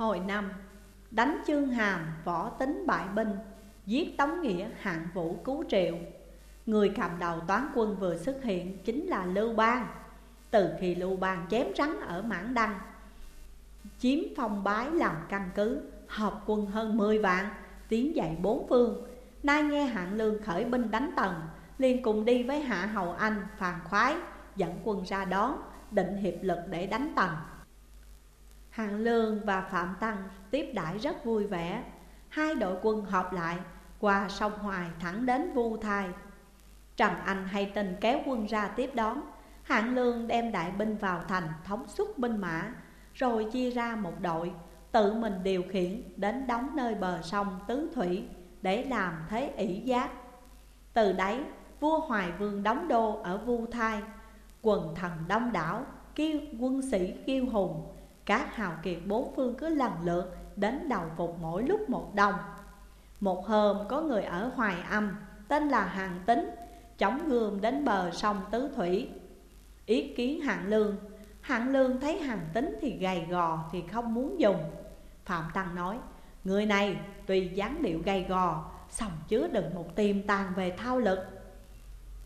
Hồi năm Đánh chương hàm võ tính bại binh Giết tống nghĩa hạng vũ cứu triệu Người cầm đầu toán quân vừa xuất hiện chính là Lưu Bang. Từ khi Lưu Bang chém rắn ở Mãn Đăng Chiếm phong bái làm căn cứ Hợp quân hơn 10 vạn Tiến dậy bốn phương. Nay nghe hạng lương khởi binh đánh tần liền cùng đi với Hạ Hầu Anh, Phàn Khoái Dẫn quân ra đón, định hiệp lực để đánh tần. Hạng Lương và Phạm Tăng tiếp đãi rất vui vẻ. Hai đội quân họp lại qua sông Hoài thẳng đến Vu Thai. Trần Anh hay tình kéo quân ra tiếp đón. Hạng Lương đem đại binh vào thành thống suất binh mã Rồi chia ra một đội Tự mình điều khiển đến đóng nơi bờ sông Tứ Thủy Để làm thế ỷ giác. Từ đấy vua Hoài Vương đóng đô ở Vu Thai. Quần thần đông đảo, kêu quân sĩ kiêu hùng các hào kiệt bốn phương cứ lần lượt đến đầu phục mỗi lúc một đồng. Một hôm có người ở Hoài Âm, tên là Hàng Tính Chống gươm đến bờ sông Tứ Thủy. Ý kiến Hạng Lương Hạng Lương thấy Hàng Tính thì gầy gò thì không muốn dùng. Phạm Tăng nói, Người này tuy dáng điệu gầy gò Xong chứa đựng một tiềm tàng về thao lực.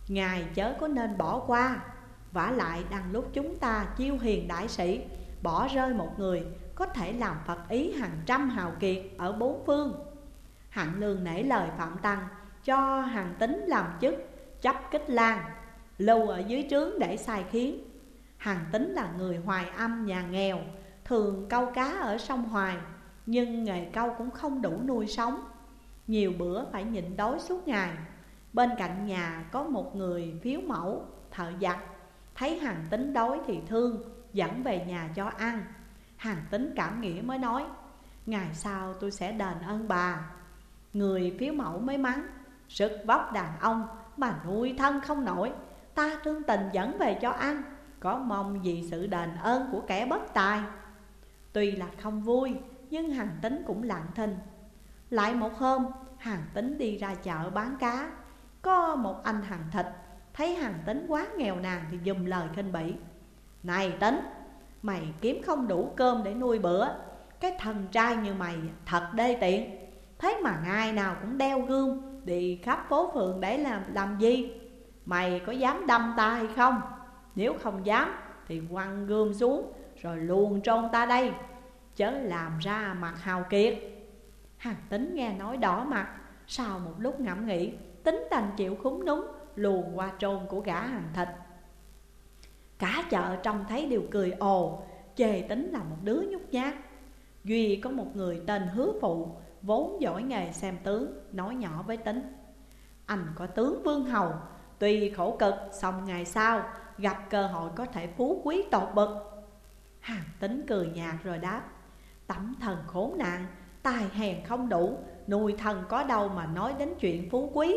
Ngài chớ có nên bỏ qua, vả lại đang lúc chúng ta chiêu hiền đại sĩ. Bỏ rơi một người, có thể làm Phật ý hàng trăm hào kiệt ở bốn phương. Hạng lương nể lời Phạm Tăng, cho hàng tính làm chức, chấp kích lan Lưu ở dưới trướng để sai khiến. Hàng tính là người hoài âm nhà nghèo, Thường câu cá ở sông Hoài, Nhưng nghề câu cũng không đủ nuôi sống. Nhiều bữa phải nhịn đói suốt ngày. Bên cạnh nhà có một người phiếu mẫu, thợ giặt. Thấy hàng tính đói thì thương Dẫn về nhà cho ăn. Hàng tính cảm nghĩa mới nói, Ngày sau tôi sẽ đền ơn bà. Người phiếu mẫu mới mắng Sức vóc đàn ông, mà nuôi thân không nổi. Ta thương tình dẫn về cho ăn, Có mong gì sự đền ơn của kẻ bất tài. Tuy là không vui, Nhưng hàng tính cũng lặng thinh. Lại một hôm hàng tính đi ra chợ bán cá. Có một anh hàng thịt, Thấy hàng tính quá nghèo nàn thì dùng lời khinh bỉ. Này tính Mày kiếm không đủ cơm để nuôi bữa. Cái thần trai như mày thật đê tiện. Thế mà ngày nào cũng đeo gương Đi khắp phố phường để làm làm gì? Mày có dám đâm ta hay không? Nếu không dám, thì quăng gươm xuống, Rồi luồn trôn ta đây. Chớ làm ra mặt hào kiệt. Hàng tính nghe nói đỏ mặt, Sau một lúc ngẫm nghĩ, Tính đành chịu khúng núng Luồn qua trôn của gã hàng thịt. Cả chợ trông thấy đều cười ồ chề tính là một đứa nhút nhát. Duy có một người tên hứa phụ, Vốn giỏi nghề xem tướng, Nói nhỏ với tính. Anh có tướng vương hầu, Tuy khổ cực, xong ngày sau, Gặp cơ hội có thể phú quý tột bậc Hàng tính cười nhạt rồi đáp, Tấm thần khốn nạn Tài hèn không đủ, Nuôi thần có đâu mà nói đến chuyện phú quý.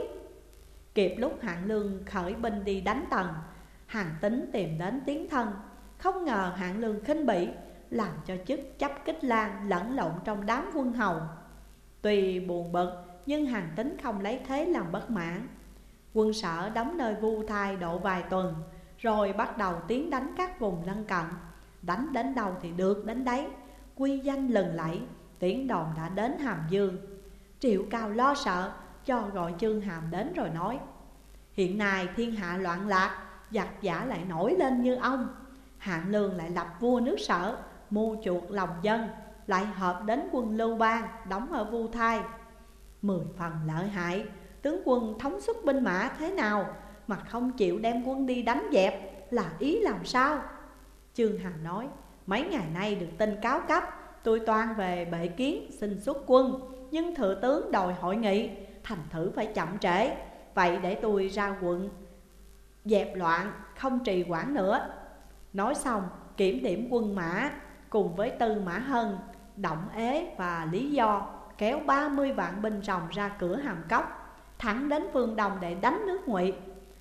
Kịp lúc hạng lương khởi binh đi đánh tần Hàng tính tìm đến tiếng thân. Không ngờ hạng lương khinh bỉ, Làm cho chức chấp kích lan lẫn lộn trong đám quân hầu. Tuy buồn bực, nhưng hàng tính không lấy thế làm bất mãn. Quân sở đóng nơi vu thai độ vài tuần, Rồi bắt đầu tiến đánh các vùng lân cận. Đánh đến đâu thì được đến đấy. Quy danh lừng lẫy Tiến đồn đã đến Hàm Dương. Triệu Cao lo sợ, cho gọi Trương Hàm đến rồi nói, Hiện nay thiên hạ loạn lạc Giặc giả lại nổi lên như ông. Hạng lương lại lập vua nước sở, mưu chuộc lòng dân, Lại hợp đến quân Lưu Bang, Đóng ở Vu Thai. Mười phần lợi hại, Tướng quân thống suất binh mã thế nào Mà không chịu đem quân đi đánh dẹp, Là ý làm sao? Trương Hàm nói, Mấy ngày nay được tin cáo cấp, Tôi toan về bệ kiến, xin xuất quân, Nhưng thừa tướng đòi hội nghị, Thành thử phải chậm trễ. Vậy để tôi ra quận Dẹp loạn, không trì quản nữa. Nói xong, kiểm điểm quân mã Cùng với tư mã hân, Động ế và lý do Kéo 30 vạn binh rồng ra cửa hàm cốc, Thẳng đến phương đông để đánh nước ngụy,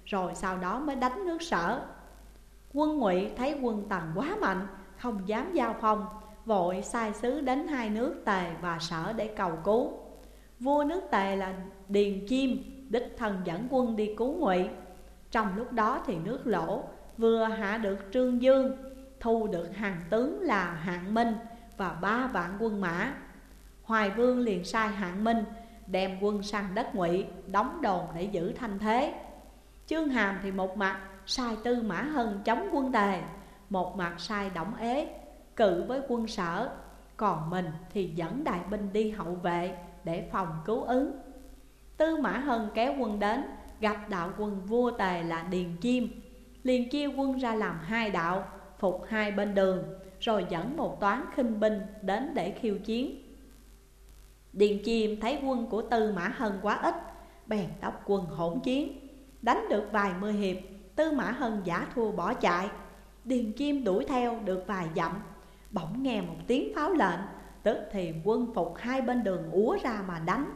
Rồi sau đó mới đánh nước sở. Quân ngụy thấy quân tần quá mạnh, Không dám giao phong, Vội sai sứ đến hai nước tề và sở để cầu cứu. Vua nước tề là Điền Chiêm Đích thân dẫn quân đi cứu ngụy. Trong lúc đó thì nước lỗ Vừa hạ được Trương Dương, Thu được hàng tướng là Hạng Minh và ba vạn quân mã. Hoài Vương liền sai hạng minh đem quân sang đất ngụy, đóng đồn để giữ thanh thế. Trương Hàm thì một mặt sai Tư Mã Hân chống quân tề, Một mặt sai Đổng Ế cự với quân sở. Còn mình thì dẫn đại binh đi hậu vệ để phòng cứu ứng. Tư Mã Hân kéo quân đến gặp đạo quân vua tề là Điền Chiêm liền chia quân ra làm hai đạo, phục hai bên đường, rồi dẫn một toán khinh binh đến để khiêu chiến. Điền Chiêm thấy quân của Tư Mã Hân quá ít, bèn tốc quân hỗn chiến. Đánh được vài mươi hiệp, Tư Mã Hân giả thua bỏ chạy. Điền Chiêm đuổi theo được vài dặm, Bỗng nghe một tiếng pháo lệnh, Tức thì quân phục hai bên đường úa ra mà đánh.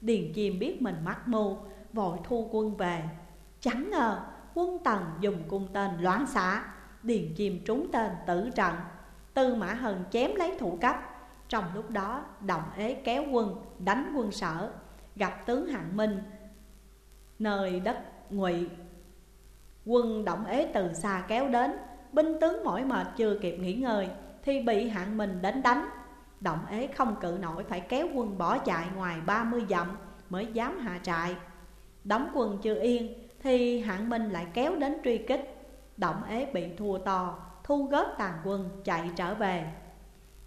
Điền Chiêm biết mình mắc mưu Vội thu quân về. Chẳng ngờ, quân tần dùng cung tên loạn xạ Điền Chiêm trúng tên tử trận. Tư Mã Hân chém lấy thủ cấp. Trong lúc đó, Đồng Ế kéo quân, đánh quân sở. Gặp tướng Hạng Minh, Nơi đất ngụy, Quân Động Ế từ xa kéo đến. Binh tướng mỏi mệt chưa kịp nghỉ ngơi, Thì bị Hạng Minh đánh đánh. Động Ế không cự nổi, phải kéo quân bỏ chạy ngoài 30 dặm Mới dám hạ trại. Đóng quân chưa yên, Thì Hạng Minh lại kéo đến truy kích. Động ế bị thua to, Thu góp tàn quân chạy trở về.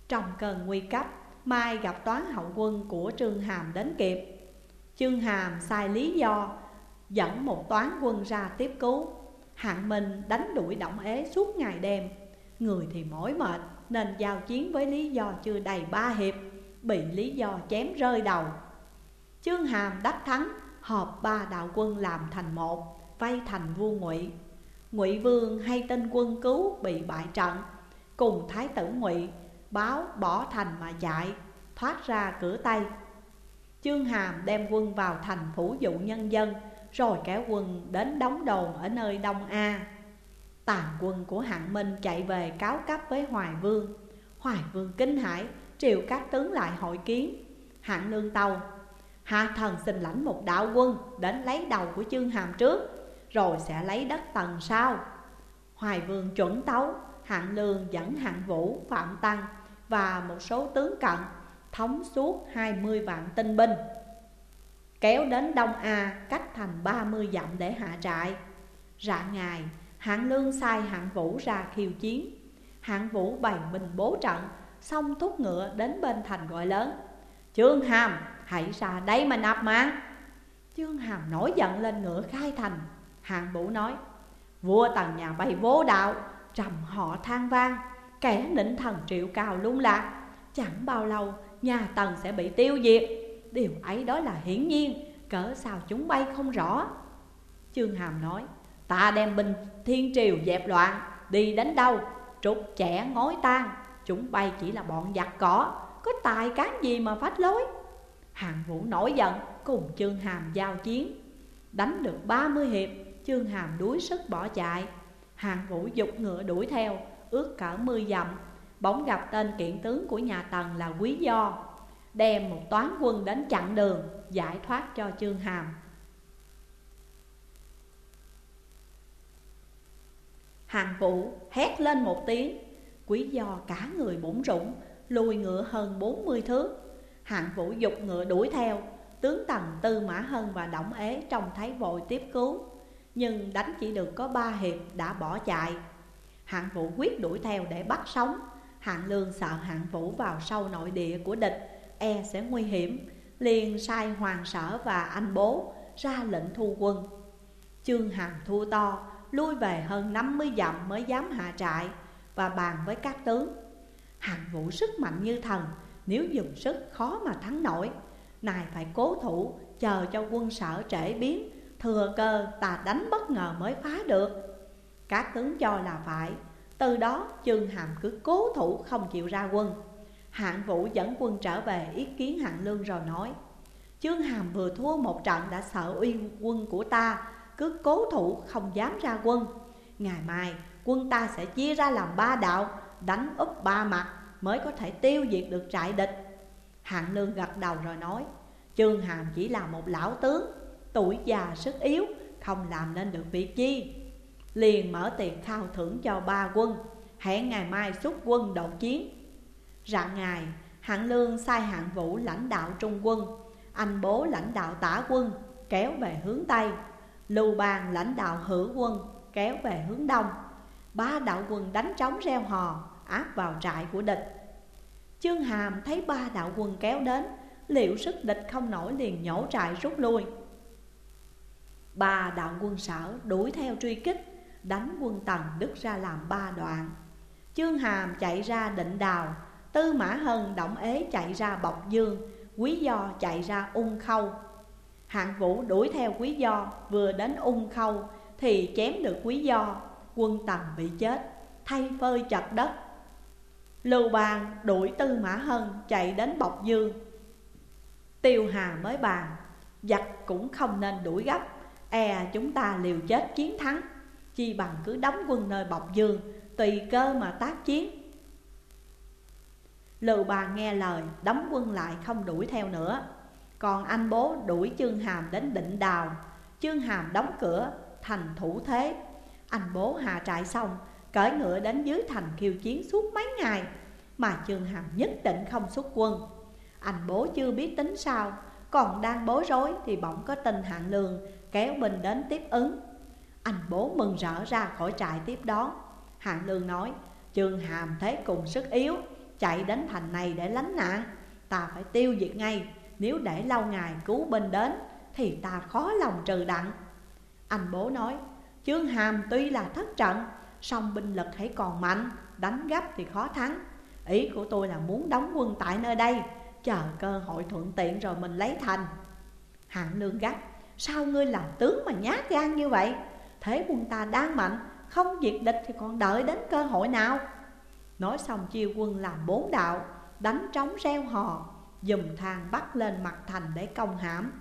Trong cơn nguy cấp, Mai gặp toán hậu quân của Trương Hàm đến kịp. Trương Hàm sai lý do, Dẫn một toán quân ra tiếp cứu. Hạng Minh đánh đuổi động ế suốt ngày đêm. Người thì mỏi mệt, Nên giao chiến với lý do chưa đầy ba hiệp, Bị lý do chém rơi đầu. Trương Hàm đắc thắng hợp ba đạo quân làm thành một, Vây thành vua ngụy. Ngụy Vương hay tên quân cứu bị bại trận. Cùng Thái tử Ngụy, báo bỏ thành mà chạy Thoát ra cửa Tây. Chương Hàm đem quân vào thành phủ dụ nhân dân, Rồi kéo quân đến đóng đồn ở nơi Đông A. Tàn quân của Hạng Minh chạy về cáo cấp với Hoài Vương. Hoài Vương kinh hãi triệu các tướng lại hội kiến. Hạng Lương Tâu Hạ thần xin lãnh một đạo quân đến lấy đầu của Chương Hàm trước rồi sẽ lấy đất tầng sau. Hoài Vương chuẩn tấu Hạng Lương dẫn Hạng Vũ, Phạm Tăng và một số tướng cận thống suốt 20 vạn tinh binh kéo đến Đông A cách thành 30 dặm để hạ trại. Rạng ngày Hạng Lương sai Hạng Vũ ra khiêu chiến. Hạng Vũ bày binh bố trận Xong thúc ngựa đến bên thành gọi lớn Trương Hàm hãy ra đây mà nạp mạng. Trương Hàm nổi giận lên ngựa khai thành. Hạng Vũ nói, Vua tần nhà bay vô đạo, Trầm họ than vang, Kẻ nịnh thần triệu cao lung lạc. Chẳng bao lâu, nhà tần sẽ bị tiêu diệt. Điều ấy đó là hiển nhiên Cỡ sao chúng bay không rõ? Trương Hàm nói, Ta đem binh thiên triều dẹp loạn, Đi đánh đâu Trục trẻ ngói tan Chúng bay chỉ là bọn giặc cỏ, Có tài cán gì mà phách lối? Hàng Vũ nổi giận, Cùng Trương Hàm giao chiến. Đánh được 30 hiệp Chương Hàm đuối sức bỏ chạy. Hàng Vũ dục ngựa đuổi theo, Ước cỡ mươi dặm. Bỗng gặp tên kiện tướng của nhà Tần là Quý Do, Đem một toán quân đến chặn đường, Giải thoát cho Chương Hàm. Hàng Vũ hét lên một tiếng. Quý Do cả người bủng rủng Lùi ngựa hơn 40 thước. Hạng Vũ dục ngựa đuổi theo, Tướng Tần, Tư Mã Hân và Động Ế trông thấy vội tiếp cứu. Nhưng đánh chỉ được có ba hiệp đã bỏ chạy. Hạng vũ quyết đuổi theo để bắt sống. Hạng lương sợ hạng vũ vào sâu nội địa của địch E sẽ nguy hiểm, liền sai hoàng sở và anh bố ra lệnh thu quân. Chương hàm thua to, Lui về hơn 50 dặm mới dám hạ trại Và bàn với các tướng. Hạng vũ sức mạnh như thần nếu dùng sức khó mà thắng nổi, Này phải cố thủ, Chờ cho quân sở trễ biến. Thừa cơ ta đánh bất ngờ mới phá được. Các tướng cho là phải. Từ đó Trương Hàm cứ cố thủ không chịu ra quân. Hạng Vũ dẫn quân trở về ý kiến Hạng Lương rồi nói, Trương Hàm vừa thua một trận đã sợ uy quân của ta, Cứ cố thủ không dám ra quân. Ngày mai quân ta sẽ chia ra làm ba đạo, Đánh úp ba mặt mới có thể tiêu diệt được trại địch. Hạng Lương gật đầu rồi nói Trương Hàm chỉ là một lão tướng Tuổi già sức yếu Không làm nên được việc chi Liền mở tiền khao thưởng cho ba quân Hẹn ngày mai xuất quân đột chiến. Rạng ngày, Hạng Lương sai Hạng Vũ lãnh đạo trung quân Anh bố lãnh đạo tả quân kéo về hướng Tây. Lưu Bang lãnh đạo hữu quân kéo về hướng Đông. Ba đạo quân đánh trống reo hò áp vào trại của địch. Chương Hàm thấy ba đạo quân kéo đến Liệu sức địch không nổi liền nhổ trại rút lui. Ba đạo quân sở đuổi theo truy kích, Đánh quân tần đứt ra làm ba đoạn. Chương Hàm chạy ra định đào, Tư Mã Hân động ế chạy ra Bọc Dương, Quý Do chạy ra ung khâu. Hạng Vũ đuổi theo Quý Do, Vừa đến ung khâu Thì chém được Quý Do, Quân Tần bị chết, Thay phơi chặt đất. Lưu Bang đuổi Tư Mã Hân chạy đến Bọc Dương. Tiêu Hà mới bàn, Giặc cũng không nên đuổi gấp E chúng ta liều chết chiến thắng. Chi bằng cứ đóng quân nơi Bọc Dương, Tùy cơ mà tác chiến. Lưu Bang nghe lời, đóng quân lại không đuổi theo nữa. Còn anh bố đuổi Chương Hàm đến định đào. Chương Hàm đóng cửa, thành thủ thế. Anh bố hạ trại xong Cởi ngựa đến dưới thành khiêu chiến suốt mấy ngày, Mà trương Hàm nhất định không xuất quân. Anh bố chưa biết tính sao, Còn đang bối rối thì bỗng có tin hạng lương Kéo binh đến tiếp ứng. Anh bố mừng rỡ ra khỏi trại tiếp đón. Hạng lương nói, trương Hàm thế cùng sức yếu, Chạy đến thành này để lánh nạn. Ta phải tiêu diệt ngay, Nếu để lâu ngày cứu binh đến Thì ta khó lòng trừ đặng. Anh bố nói, trương Hàm tuy là thất trận song binh lực hãy còn mạnh, Đánh gấp thì khó thắng. Ý của tôi là muốn đóng quân tại nơi đây, Chờ cơ hội thuận tiện rồi mình lấy thành. Hạng nương gắt, Sao ngươi làm tướng mà nhát gan như vậy? Thế quân ta đang mạnh, Không diệt địch thì còn đợi đến cơ hội nào? Nói xong chia quân làm bốn đạo, Đánh trống reo hò, Dùm thang bắt lên mặt thành để công hãm.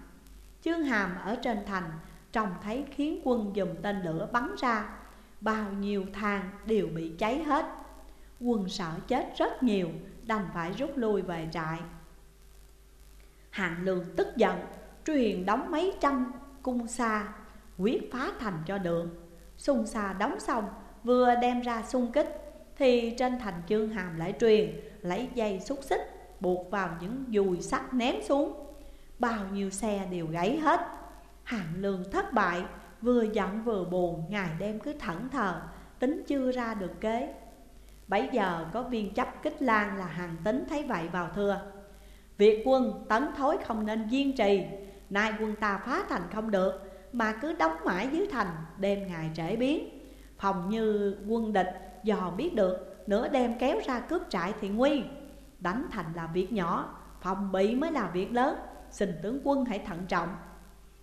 Chương hàm ở trên thành, Trông thấy khiến quân dùng tên lửa bắn ra Bao nhiêu thang đều bị cháy hết. Quân sợ chết rất nhiều, Đành phải rút lui về trại. Hạng lương tức giận, Truyền đóng mấy trăm cung xa Quyết phá thành cho được. Xung xa đóng xong, Vừa đem ra xung kích, Thì trên thành chương hàm lại truyền, Lấy dây xúc xích, Buộc vào những dùi sắt ném xuống. Bao nhiêu xe đều gãy hết. Hạng lương thất bại Vừa giận vừa buồn, Ngày đêm cứ thẫn thờ, Tính chưa ra được kế. Bấy giờ có viên chấp kích lan là hàng tính thấy vậy vào thưa. Việc quân tấn thối không nên kiên trì, Nay quân ta phá thành không được, Mà cứ đóng mãi dưới thành, Đêm ngày trễ biến. Phòng như quân địch, dò biết được, Nửa đêm kéo ra cướp trại thì nguy. Đánh thành là việc nhỏ, Phòng bị mới là việc lớn, Xin tướng quân hãy thận trọng.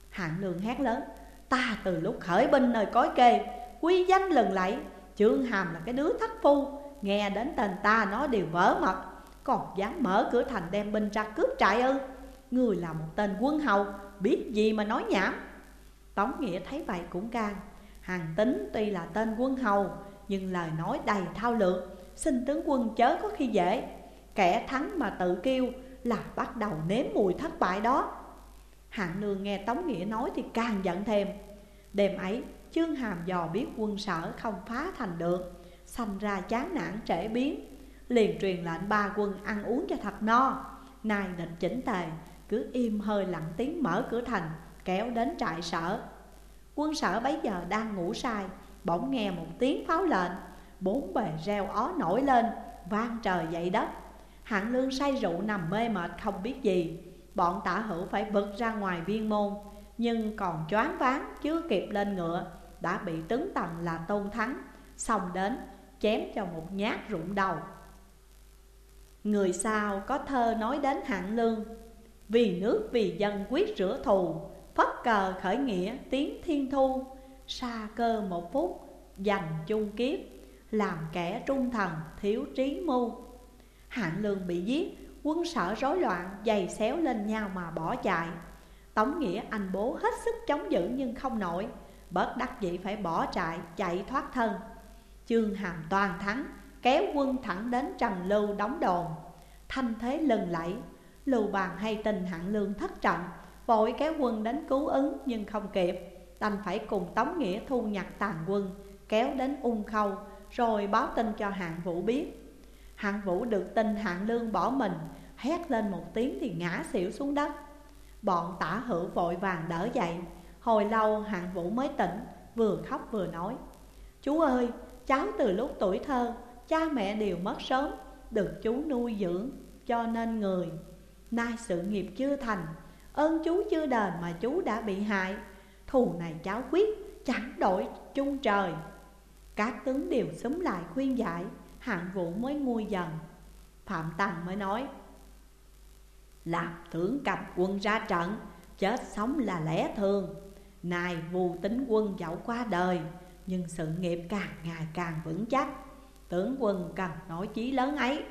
Hạng lương hét lớn. Ta từ lúc khởi binh nơi cõi kê Quy danh lần lẫy. Trương Hàm là cái đứa thất phu, Nghe đến tên ta nó đều vỡ mật. Còn dám mở cửa thành đem binh ra cướp trại ư? Người là một tên quân hầu, Biết gì mà nói nhảm? Tống Nghĩa thấy vậy cũng can Hàng tính tuy là tên quân hầu, Nhưng lời nói đầy thao lược. Xin tướng quân chớ có khi dễ. Kẻ thắng mà tự kêu Là bắt đầu nếm mùi thất bại đó. Hạng lương nghe Tống Nghĩa nói thì càng giận thêm. Đêm ấy, Chương Hàm dò biết quân sở không phá thành được Xanh ra chán nản trễ biến. Liền truyền lệnh ba quân ăn uống cho thật no. Nay định chỉnh tề, Cứ im hơi lặng tiếng mở cửa thành, Kéo đến trại sở. Quân sở bấy giờ đang ngủ say, Bỗng nghe một tiếng pháo lệnh. Bốn bề reo ó nổi lên, Vang trời dậy đất. Hạng lương say rượu nằm mê mệt không biết gì. Bọn tả hữu phải bật ra ngoài viên môn, Nhưng còn choáng váng chưa kịp lên ngựa, Đã bị tướng tần là tôn thắng Xong đến, chém cho một nhát rụng đầu. Người sau có thơ nói đến hạng lương, Vì nước, vì dân quyết rửa thù, Phất cờ khởi nghĩa tiếng thiên thu, Xa cơ một phút dành chung kiếp, Làm kẻ trung thần thiếu trí mưu. Hạng lương bị giết Quân sở rối loạn, giày xéo lên nhau mà bỏ chạy. Tống nghĩa anh bố hết sức chống giữ nhưng không nổi Bất đắc dĩ phải bỏ chạy chạy thoát thân. Chương hàm toàn thắng, Kéo quân thẳng đến Trần Lưu đóng đồn. Thanh thế lừng lẫy, Lưu bàn hay tin hạng lương thất trận Vội kéo quân đến cứu ứng nhưng không kịp. Đành phải cùng Tống Nghĩa thu nhặt tàn quân, Kéo đến ung khâu, Rồi báo tin cho hạng vũ biết. Hạng vũ được tin hạng lương bỏ mình Hét lên một tiếng thì ngã xỉu xuống đất. Bọn tả hữu vội vàng đỡ dậy. Hồi lâu hạng vũ mới tỉnh, Vừa khóc vừa nói, Chú ơi, cháu từ lúc tuổi thơ, Cha mẹ đều mất sớm, Được chú nuôi dưỡng cho nên người. Nay sự nghiệp chưa thành, Ơn chú chưa đền mà chú đã bị hại. Thù này cháu quyết, chẳng đổi chung trời. Các tướng đều xúm lại khuyên giải, Hạng vũ mới nguôi dần. Phạm Tần mới nói làm tướng cầm quân ra trận, Chết sống là lẽ thường. Này vù tính quân dẫu qua đời, Nhưng sự nghiệp càng ngày càng vững chắc. Tướng quân cần nổi chí lớn ấy.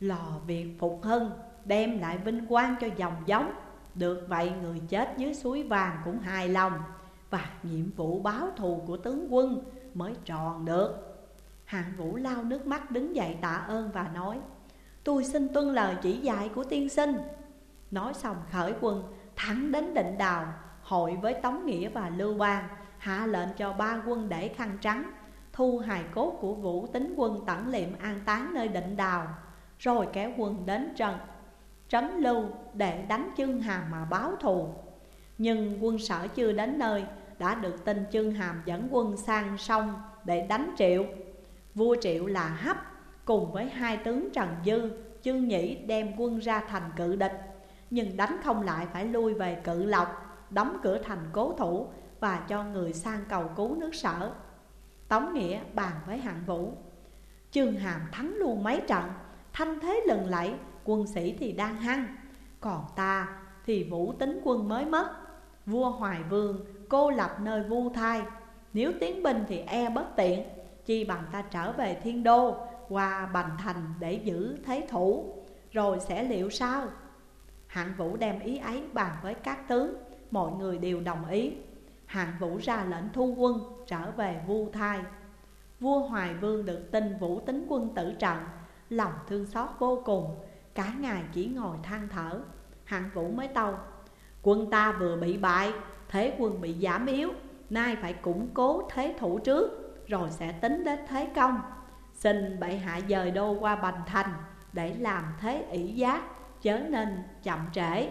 Lò việc phục hưng, Đem lại vinh quang cho dòng giống. Được vậy người chết dưới suối vàng cũng hài lòng, Và nhiệm vụ báo thù của tướng quân mới tròn được. Hạng vũ lau nước mắt đứng dậy tạ ơn và nói Tôi xin tuân lời chỉ dạy của tiên sinh. Nói xong, khởi quân, thẳng đến định đào, Hội với Tống Nghĩa và Lưu Bang Hạ lệnh cho ba quân để khăn trắng, Thu hài cốt của vũ tính quân tẩn liệm an táng nơi định đào, Rồi kéo quân đến trận Trấn lưu để đánh chương hàm mà báo thù. Nhưng quân sở chưa đến nơi, Đã được tin chương hàm dẫn quân sang sông để đánh triệu. Vua Triệu là Hấp cùng với hai tướng Trần Dư, Chương Nhĩ đem quân ra thành cự địch Nhưng đánh không lại phải lui về cự lộc, đóng cửa thành cố thủ Và cho người sang cầu cứu nước sở. Tống Nghĩa bàn với hạng vũ Trương Hàm thắng luôn mấy trận Thanh thế lừng lẫy, quân sĩ thì đang hăng Còn ta thì vũ tính quân mới mất Vua Hoài Vương cô lập nơi vu thai Nếu tiến binh thì e bất tiện Chi bằng ta trở về thiên đô qua Bành Thành để giữ thế thủ, Rồi sẽ liệu sao? Hạng vũ đem ý ấy bàn với các tướng Mọi người đều đồng ý. Hạng vũ ra lệnh thu quân, trở về vu thai. Vua Hoài Vương được tin vũ tính quân tử trận, Lòng thương xót vô cùng, Cả ngày chỉ ngồi than thở. Hạng vũ mới tâu, Quân ta vừa bị bại, Thế quân bị giảm yếu, Nay phải củng cố thế thủ trước, rồi sẽ tính đến thế công. Xin bệ hạ dời đô qua Bành Thành Để làm thế ỷ giác, Chớ nên chậm trễ.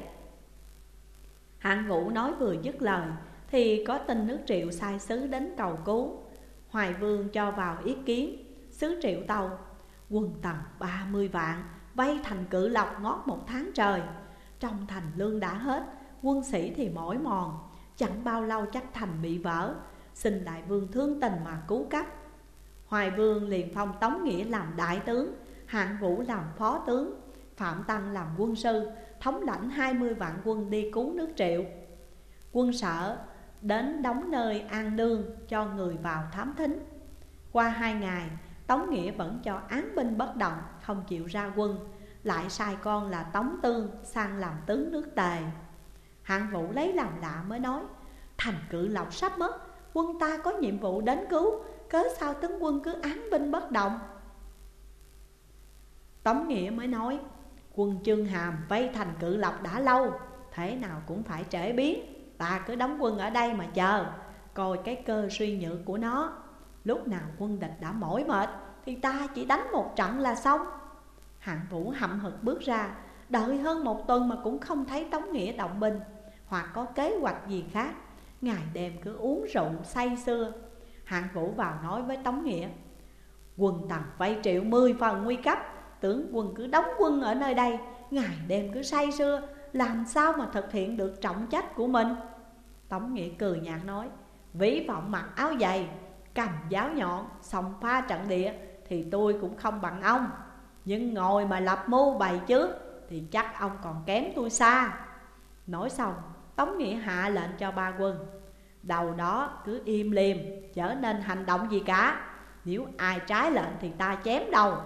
Hạng vũ nói vừa dứt lời, Thì có tin nước triệu sai sứ đến cầu cứu. Hoài vương cho vào ý kiến, Sứ triệu tàu, Quân tầm ba mươi vạn Vây thành cự lộc ngót một tháng trời. Trong thành lương đã hết, Quân sĩ thì mỏi mòn, Chẳng bao lâu chắc thành bị vỡ. Xin đại vương thương tình mà cứu cấp. Hoài vương liền phong Tống Nghĩa làm đại tướng, Hạng Vũ làm phó tướng, Phạm Tăng làm quân sư, Thống lãnh 20 vạn quân đi cứu nước triệu. Quân sở đến đóng nơi an lương cho người vào thám thính. Qua hai ngày, Tống Nghĩa vẫn cho án binh bất động, Không chịu ra quân, Lại sai con là Tống Tương sang làm tướng nước tề. Hạng Vũ lấy làm lạ mới nói, Thành cự lộc sắp mất, Quân ta có nhiệm vụ đến cứu Cớ sao tướng quân cứ án binh bất động? Tống Nghĩa mới nói, Quân Trương Hàm vây thành cự lộc đã lâu, Thế nào cũng phải trễ biến. Ta cứ đóng quân ở đây mà chờ, Coi cái cơ suy nhược của nó. Lúc nào quân địch đã mỏi mệt, Thì ta chỉ đánh một trận là xong. Hạng Vũ hậm hực bước ra, Đợi hơn một tuần mà cũng không thấy Tống Nghĩa động binh, Hoặc có kế hoạch gì khác. Ngày đêm cứ uống rượu say sưa. Hạng Vũ vào nói với Tống Nghĩa, Quân tần vay triệu, mười phần nguy cấp. Tướng quân cứ đóng quân ở nơi đây, Ngày đêm cứ say sưa, Làm sao mà thực hiện được trọng trách của mình? Tống Nghĩa cười nhạt nói, Ví vọng mặc áo dày, Cầm giáo nhọn Xong pha trận địa, Thì tôi cũng không bằng ông. Nhưng ngồi mà lập mưu bày trước, Thì chắc ông còn kém tôi xa. Nói xong, Tống Nghĩa hạ lệnh cho ba quân. Đầu đó cứ im liềm trở nên hành động gì cả. Nếu ai trái lệnh thì ta chém đầu.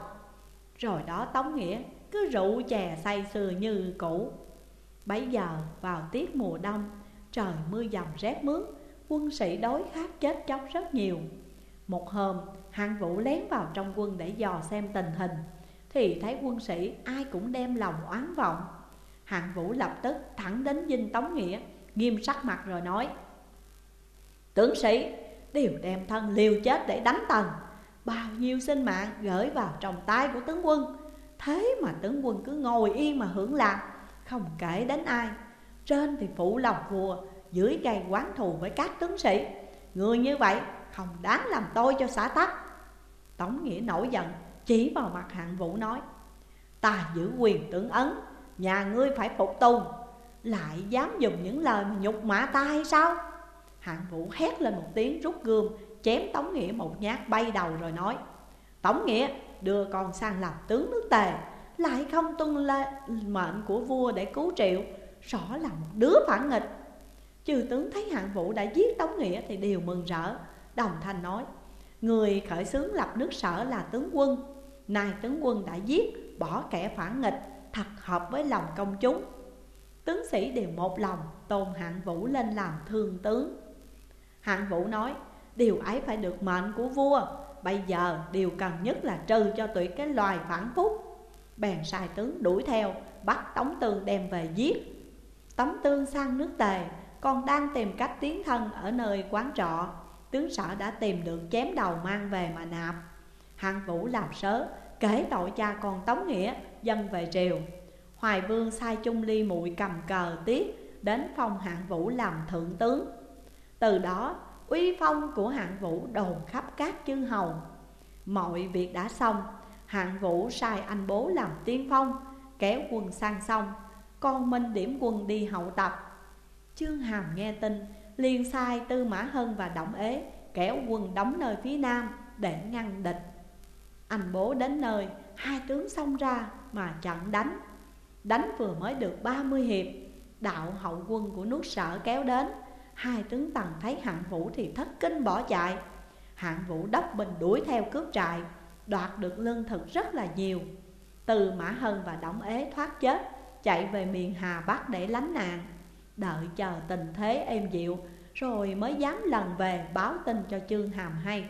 Rồi đó Tống Nghĩa cứ rượu chè say sưa như cũ. Bấy giờ vào tiết mùa đông, Trời mưa dầm rét mướt, Quân sĩ đói khát chết chóc rất nhiều. Một hôm Hạng Vũ lén vào trong quân để dò xem tình hình, Thì thấy quân sĩ ai cũng đem lòng oán vọng. Hạng Vũ lập tức thẳng đến dinh Tống Nghĩa, Nghiêm sắc mặt rồi nói Tướng sĩ đều đem thân liều chết để đánh tần. Bao nhiêu sinh mạng gửi vào trong tay của tướng quân. Thế mà tướng quân cứ ngồi yên mà hưởng lạc, Không kể đến ai. Trên thì phụ lòng vua, Dưới gây quán thù với các tướng sĩ. Người như vậy không đáng làm tôi cho xã tắc. Tống Nghĩa nổi giận, Chỉ vào mặt hạng vũ nói, Ta giữ quyền tướng ấn, Nhà ngươi phải phục tùng. Lại dám dùng những lời mà nhục mạ ta hay sao? Hạng vũ hét lên một tiếng rút gươm, Chém Tống Nghĩa một nhát bay đầu rồi nói, Tống Nghĩa, đưa con sang làm tướng nước tề, Lại không tuân lệnh mệnh của vua để cứu triệu, Rõ là một đứa phản nghịch. Chư tướng thấy hạng vũ đã giết Tống Nghĩa thì đều mừng rỡ, Đồng thanh nói, Người khởi xướng lập nước sở là tướng quân, Nay tướng quân đã giết, bỏ kẻ phản nghịch, Thật hợp với lòng công chúng. Tướng sĩ đều một lòng tôn hạng vũ lên làm thương tướng. Hạng vũ nói, Điều ấy phải được mệnh của vua. Bây giờ, điều cần nhất là trừ cho tuyệt cái loài phản phúc. Bèn sai tướng đuổi theo, Bắt Tống Tương đem về giết. Tống Tương sang nước tề, Còn đang tìm cách tiến thân ở nơi quán trọ. Tướng sở đã tìm được chém đầu mang về mà nạp. Hạng Vũ làm sớ, Kể tội cha con Tống Nghĩa Dân về triều. Hoài Vương sai Trung Ly muội cầm cờ tiết Đến phong Hạng Vũ làm thượng tướng. Từ đó, uy phong của hạng vũ đồn khắp các chư hầu. Mọi việc đã xong, Hạng vũ sai anh bố làm tiên phong, Kéo quân sang sông. Con Minh điểm quân đi hậu tập. Trương Hàm nghe tin, liền sai Tư Mã Hân và Động Ế Kéo quân đóng nơi phía nam để ngăn địch. Anh bố đến nơi, Hai tướng xông ra mà chặn đánh. Đánh vừa mới được 30 hiệp, Đạo hậu quân của nước sở kéo đến. Hai tướng tần thấy hạng vũ thì thất kinh bỏ chạy. Hạng vũ đốc bình đuổi theo cướp trại, Đoạt được lương thực rất là nhiều. Từ Mã Hân và Đổng Ế thoát chết, Chạy về miền Hà Bắc để lánh nạn. Đợi chờ tình thế êm dịu, Rồi mới dám lần về báo tin cho Trương Hàm hay.